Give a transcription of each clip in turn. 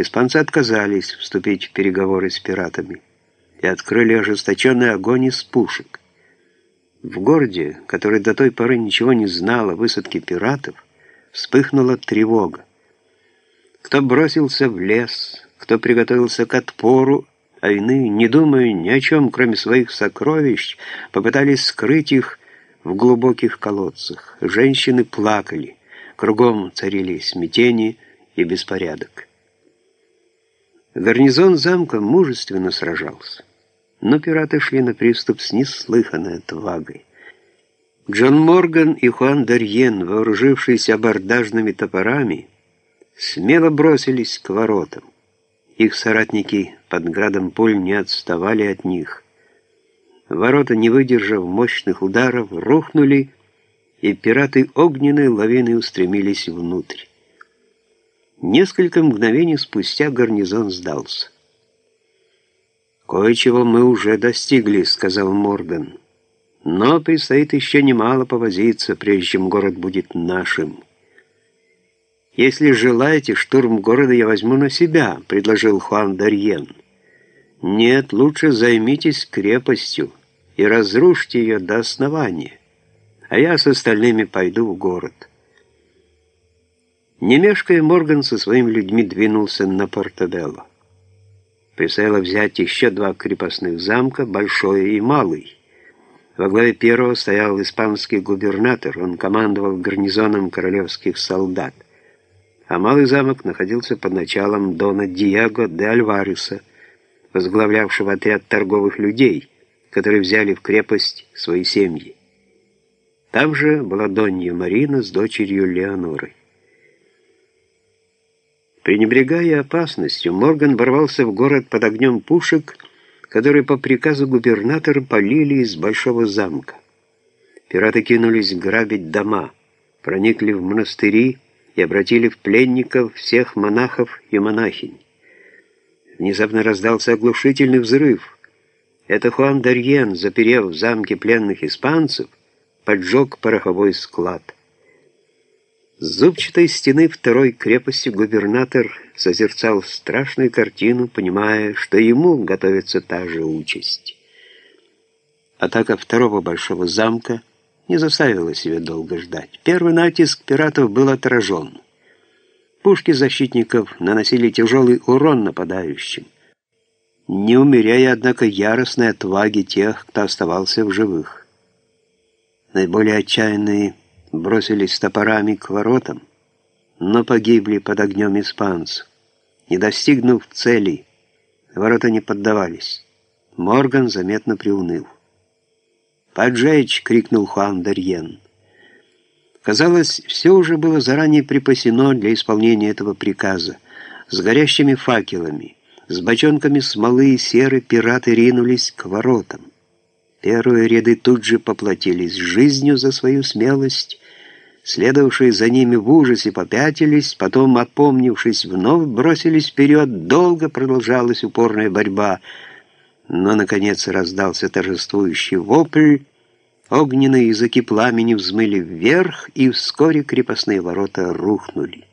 Испанцы отказались вступить в переговоры с пиратами и открыли ожесточенный огонь из пушек. В городе, который до той поры ничего не знал о высадке пиратов, вспыхнула тревога. Кто бросился в лес, кто приготовился к отпору, а иные, не думая ни о чем, кроме своих сокровищ, попытались скрыть их в глубоких колодцах. Женщины плакали, кругом царили смятение и беспорядок. Гарнизон замка мужественно сражался, но пираты шли на приступ с неслыханной отвагой. Джон Морган и Хуан Дарьен, вооружившиеся абордажными топорами, смело бросились к воротам. Их соратники под градом пуль не отставали от них. Ворота, не выдержав мощных ударов, рухнули, и пираты огненной лавиной устремились внутрь. Несколько мгновений спустя гарнизон сдался. «Кое-чего мы уже достигли», — сказал Морган. «Но предстоит еще немало повозиться, прежде чем город будет нашим». «Если желаете, штурм города я возьму на себя», — предложил Хуан Дарьен. «Нет, лучше займитесь крепостью и разрушьте ее до основания, а я с остальными пойду в город». Не мешкая, Морган со своими людьми двинулся на Портобелло. Предстояло взять еще два крепостных замка, большой и малый. Во главе первого стоял испанский губернатор, он командовал гарнизоном королевских солдат. А малый замок находился под началом дона Диего де Альвареса, возглавлявшего отряд торговых людей, которые взяли в крепость свои семьи. Там же была Донья Марина с дочерью Леонорой. Пренебрегая опасностью, Морган ворвался в город под огнем пушек, которые по приказу губернатора полили из большого замка. Пираты кинулись грабить дома, проникли в монастыри и обратили в пленников всех монахов и монахинь. Внезапно раздался оглушительный взрыв. Это Хуан Дарьен, заперев в замке пленных испанцев, поджег пороховой склад. С зубчатой стены второй крепости губернатор созерцал страшную картину, понимая, что ему готовится та же участь. Атака второго большого замка не заставила себя долго ждать. Первый натиск пиратов был отражен. Пушки защитников наносили тяжелый урон нападающим, не умеряя, однако, яростной отваги тех, кто оставался в живых. Наиболее отчаянные бросились топорами к воротам, но погибли под огнем испанцев. Не достигнув цели, ворота не поддавались. Морган заметно приуныл. «Поджечь!» — крикнул Хуан Дарьен. Казалось, все уже было заранее припасено для исполнения этого приказа. С горящими факелами, с бочонками смолы и серы пираты ринулись к воротам. Первые ряды тут же поплатились жизнью за свою смелость, следовавшие за ними в ужасе попятились, потом, опомнившись, вновь бросились вперед, долго продолжалась упорная борьба, но, наконец, раздался торжествующий вопль, огненные языки пламени взмыли вверх, и вскоре крепостные ворота рухнули.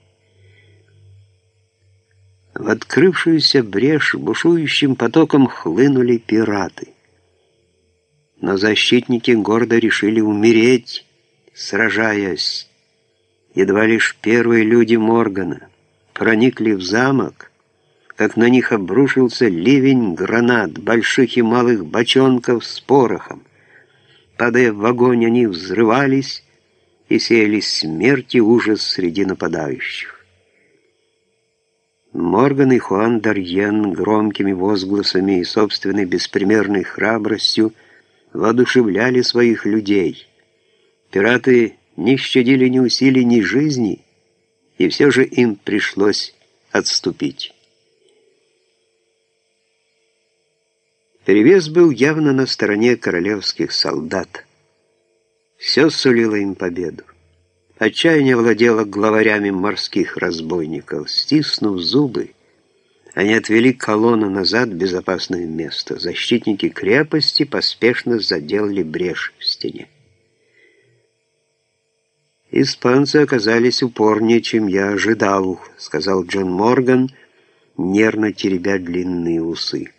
В открывшуюся брешь бушующим потоком хлынули пираты. Но защитники города решили умереть, сражаясь. Едва лишь первые люди Моргана проникли в замок, как на них обрушился ливень гранат, больших и малых бочонков с порохом. Падая в огонь, они взрывались и сеяли смерть и ужас среди нападающих. Морган и Хуан Дарьен громкими возгласами и собственной беспримерной храбростью воодушевляли своих людей. Пираты не щадили ни усилий, ни жизни, и все же им пришлось отступить. Перевес был явно на стороне королевских солдат. Все сулило им победу. Отчаяние владело главарями морских разбойников. Стиснув зубы, они отвели колонну назад в безопасное место. Защитники крепости поспешно заделали брешь в стене. «Испанцы оказались упорнее, чем я ожидал», — сказал Джон Морган, нервно теребя длинные усы.